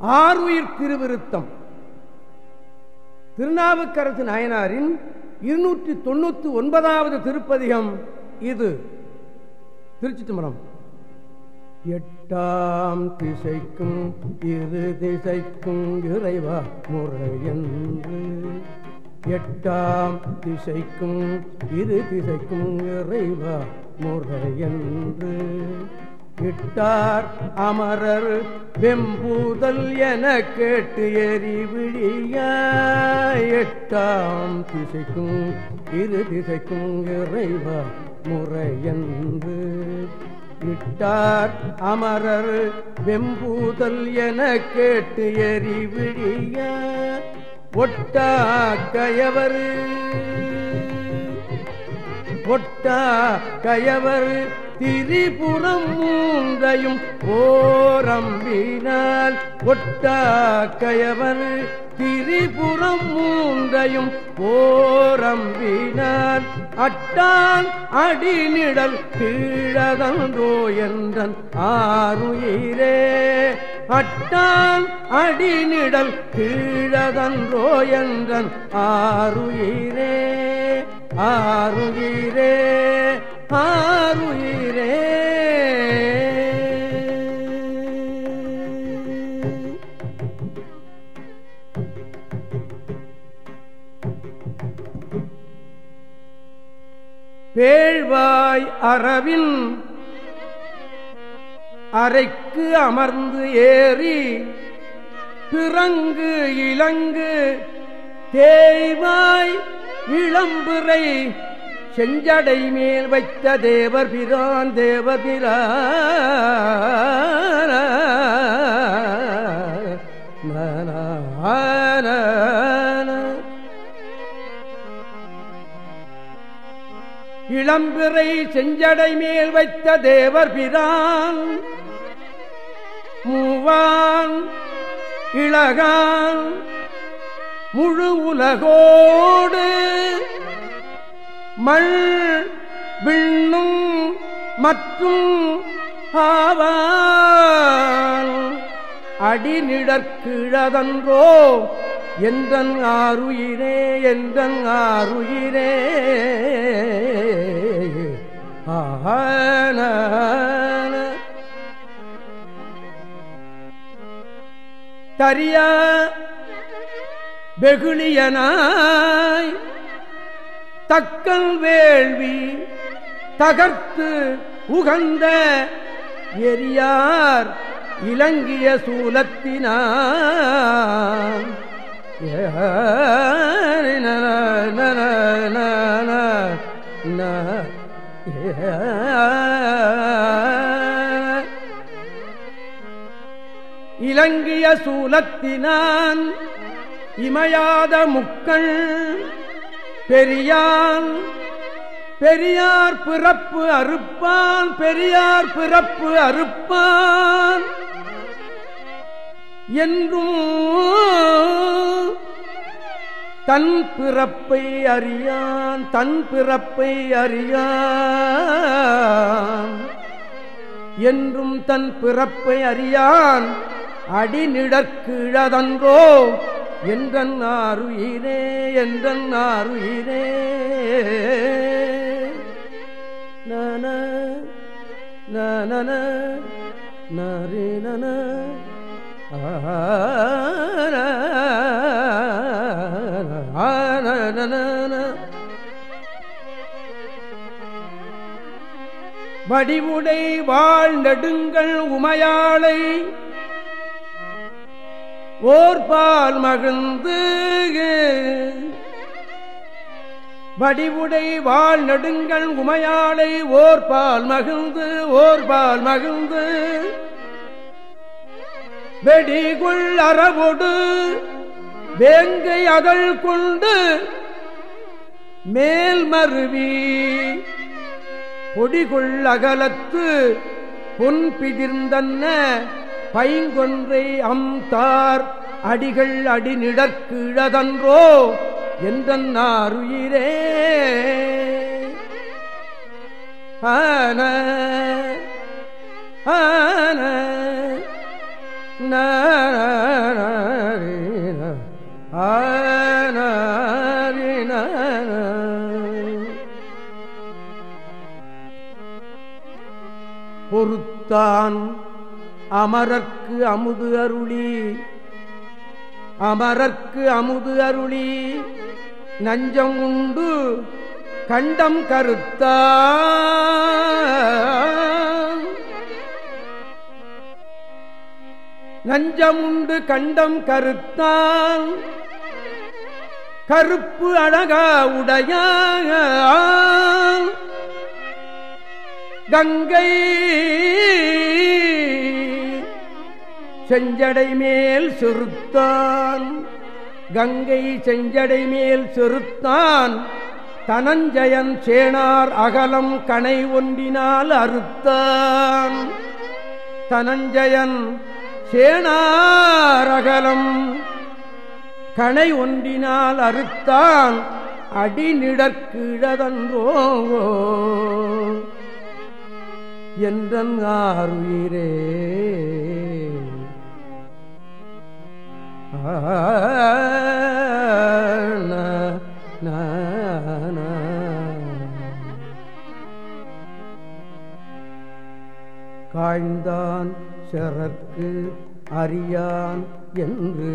ஆறுயிர் திருவிருத்தம். திருநாவுக்கரசு நாயனாரின் இருநூற்றி தொண்ணூத்தி ஒன்பதாவது திருப்பதிகம் இது. திருச்சி தம்பரம் எட்டாம் திசைக்கும் இரு திசைக்கும் இறைவா முறையன்று எட்டாம் திசைக்கும் இரு திசைக்கும் இறைவா முறையன்று இட்டார் அமரர் வெம்பூதல் என கேட்டு எரிவிழிய எட்டாம் திசைக்கும் இரு திசைக்கும் இறைவா முறையன்று இட்டார் அமரர் வெம்பூதல் என கேட்டு எரிவிழிய ஒட்டா கயவர் ஒட்டா கயவர் திரிபுரம் மூன்றையும் ஓரம்பினால். ஒட்டா கயவர் திரிபுரம் மூன்றையும் ஓரம்பினான் அட்டான் அடிநிடல் கீழதன்றோ என்றன் ஆறுயிரே. அட்டான் அடிநிடல் கீழதன்றோ என்றன் ஆறுயிரே. ஆறுயிரே ஆறுயிரே பேழ்வாய் அறவின் அறைக்கு அமர்ந்து ஏறி பிறங்கு இலங்கு தேய்வாய் இளம்புரை செஞ்சடை மேல் வைத்த தேவர் பிரான் தேவர் பிரான இளம்பிறை செஞ்சடை மேல் வைத்த தேவர் பிரான். மூவான் இளகான் முழு உலகோடு மண் விண்ணும் மற்றும் ஆவான் அடிநிடற்கிழதன்றோ என்றன் ஆறுயிரே என்றன் ஆறுயிரே ஆன. தரியா வெகுளியனாய். தக்கல் வேள்வி தகர்த்து உகந்த எரியார் இலங்கிய சூலத்தினான் இலங்கிய சூலத்தினான் இமையாத முக்கள் பெரியான் பெரியார் பிறப்பு அறுப்பான் பெரியார் பிறப்பு அறுப்பான். என்றும் தன் பிறப்பை அறியான் தன் பிறப்பை அறியான். என்றும் தன் பிறப்பை அறியான் அடிநிடற்கிழதன்றோ என்றன் ஆறுயிரே என்றன் ஆறுயிரே நன நன நரிணன வடிவுடை வாழ் நெடுங்கள் உமையாளை. ஓர்பால் மகிழ்ந்து வடிவுடை வாழ் நெடுங்கள் உமையாளை ஓர்பால் மகிழ்ந்து ஓர்பால் மகிழ்ந்து. வெடிகுள் அறவொடு வேங்கை அதழ் கொண்டு மேல் மருவி பொடிகுள் அகலத்து பொன் பிதிர்ந்தன்ன பைங்கொன்றை அம்தார் அடிகள் அடிநிடற்கிழதன்றோ என்றாருயிரே ஆன ஆன பொறுத்தான் அமரர்க்கு அமுது அருளி. அமரர்க்கு அமுது அருளி. நஞ்சம் உண்டு கண்டம் கருத்தா. நஞ்சமுண்டு கண்டம் கருத்தான் கருப்பு அழகா உடைய. கங்கை செஞ்சடை மேல் செருத்தான். கங்கை செஞ்சடை மேல் செருத்தான். தனஞ்சயன் சேனார் அகலம் கனை ஒன்றினால் அறுத்தான். தனஞ்சயன் சேனார் அகலம் கனை ஒன்றினால் அறுத்தான். அடிநிடற்கிழதன்றோ என்றன் ஆறுயிரே காய்ந்தான் செறற்கு அறியான் என்று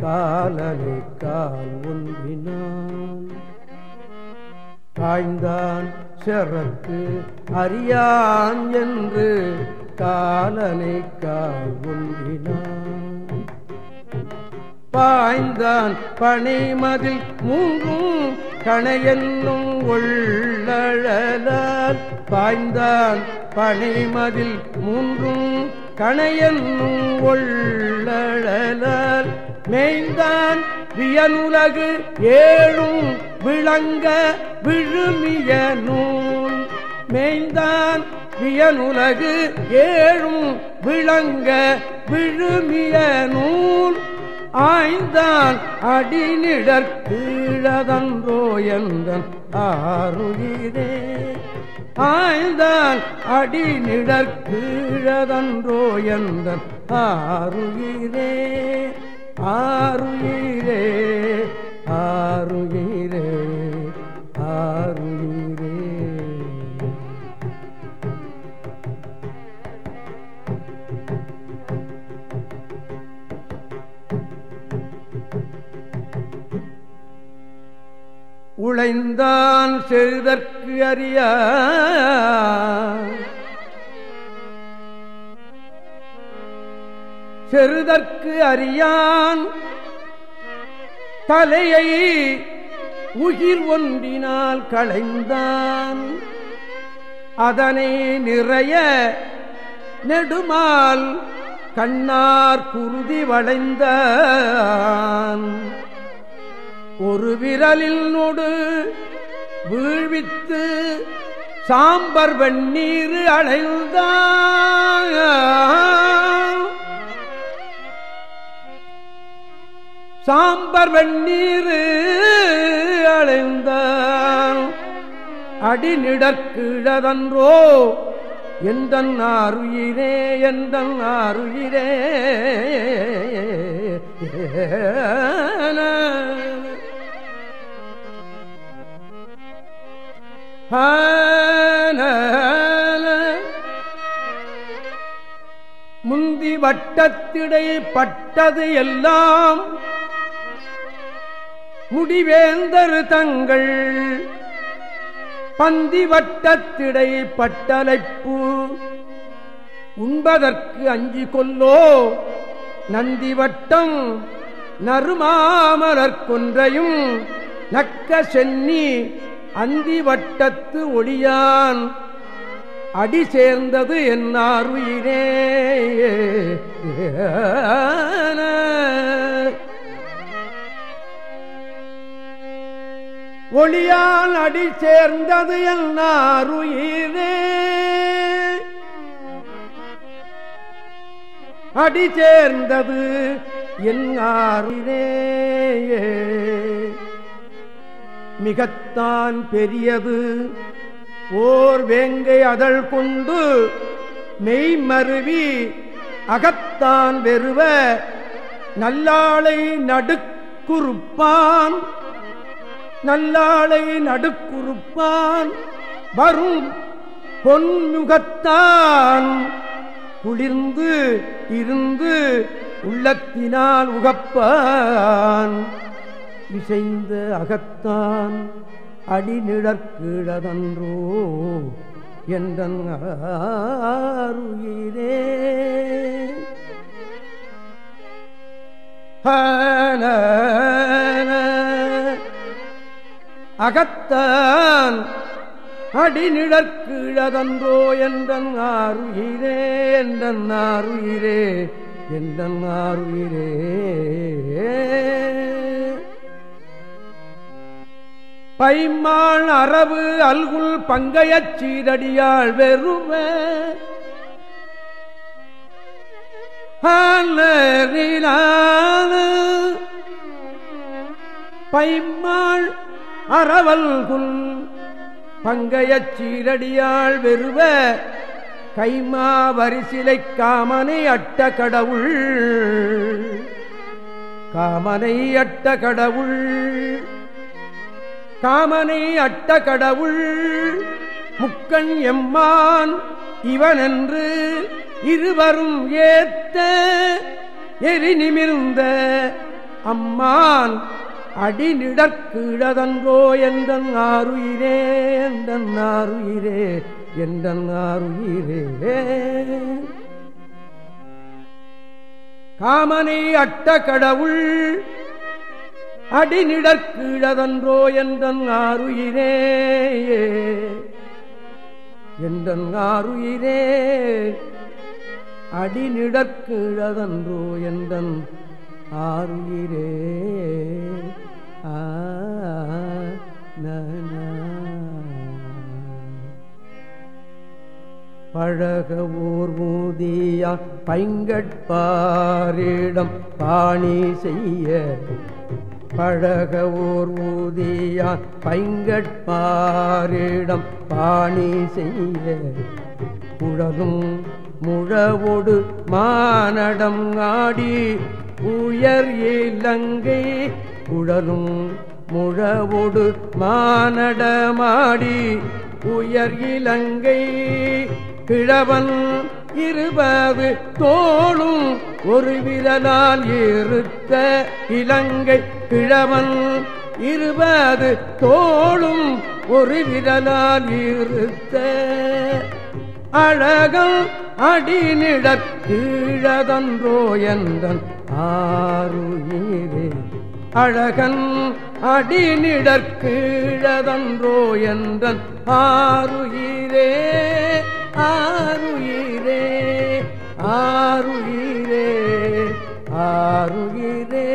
காலனை கால் ஒன்றினான் காய்ந்தான் செறற்கு அறியான் என்று காலனை கால் ஒன்றினான் பாய்ந்தான் பனைமதில் மூங்கும் கணையென்னும் உள்ளழலால் பாய்ந்தான் பனைமதில் மூன்றும் கணையென்னும் உள்ளழலால் மேய்ந்தான் வியனுலகு ஏழும் விளங்க விழுமிய நூல். மேய்ந்தான் வியனுலகு ஏழும் விளங்க விழுமிய நூல். ஆய்ந்தான் அடிநிடற்கீழதன்றோ எந்தன் ஆறுகிறே ஆய்ந்தான் அடிநிடற்கீழதன்றோ எந்தன் ஆறுகிறே ஆறுகிறே அடைந்தான் செய்தற்கு அறிய. செருதற்கு அறியான் தலையை உயிர் ஒன்றினால் களைந்தான். அதனை நிறைய நெடுமால் கண்ணார் குருதி வளைந்தான். ஒரு விரலில் நொடு வீழ்வித்து சாம்பர் வெண்ணீர் அடைந்த சாம்பர் வெண்ணீர் அடைந்த அடிநிடற்கிழதன்றோ எந்த ஆறுயிரே எந்த ஆறுயிரே முந்தி வட்டத்திடை பட்டது எல்லாம் முடிவேந்தர் தங்கள் பந்தி வட்டத்திடை பட்டலைப்பு உண்பதற்கு அஞ்சு கொல்லோ. நந்தி வட்டம் நறுமாமலர் கொன்றையும் நக்க சென்னி அந்தி வட்டத்து ஒளியான் அடி சேர்ந்தது என்னார் உயிரே ஒளியால் அடி சேர்ந்தது என்னார் உயிரே அடி சேர்ந்தது என்னாருயிரே மிகத்தான் பெரியது. ஓர் வேங்கை அதழ் கொண்டு மெய்மருவி அகத்தான் வெறுவ நல்லாளை நடுக்குறுப்பான். நல்லாளை நடுக்குறுப்பான். வரும் பொன்முகத்தான் குளிர்ந்து இருந்து உள்ளத்தினால் உகப்பான். இசைந்த அகத்தான் அடிநிழற்கிழதன்றோ என்றுயிரே அகத்தான் அடிநிழற்கிழதன்றோ என்றன் ஆறுயிரே என்றன் ஆறுயிரே என்றன் ஆறுயிரே பைமாள் அரபு அல்குல் பங்கையச் சீரடியாள் வெறுவ பைமாள் அறவல்குல் பங்கையச் சீரடியாள் வெறுவ. கைமா வரிசிலை காமனை அட்ட கடவுள். காமனை அட்ட கடவுள். காமனை அட்ட கடவுள் முக்கண் எம்மான் இவனென்று இருவரும் ஏத்த எரி நிமிர்ந்த அம்மான் அடிநிடற்கிழதன்றோ எந்தன் ஆறுயிரே எந்தன் ஆறுயிரே எந்தன் ஆறுயிரே. காமனை அட்ட கடவுள் அடிநிடற்கீழதன்றோ என்றன் ஆறுயிரே என்றன் ஆறுயிரே அடிநிடற்கீழதன்றோ என்றன் ஆறுயிரே ஆ பழக ஊர் மூதியா பைங்கட்பாரிடம் பாணி செய்ய பழக ஓர் ஊதியான் பைங்கட்பாரிடம் பாணி செய்ய குழலும் முழவோடு மானடம் ஆடி உயர் இலங்கை குழலும் முழவோடு மானடமாடி உயர் இலங்கை கிழவன் இருபது தோளும் ஒரு விரலால் இருத்த இலங்கை கிழவன். இருபது தோளும் ஒரு விரலால் இருத்த அழகம் அடிநிடற்கீழதன்றோ என்றன் ஆறுயிரே அழகன் அடிநிடற்கீழதன்றோ என்றன் ஆறுயிரே ஆறுயிரே ஆறுயிரே ஆறுயிரே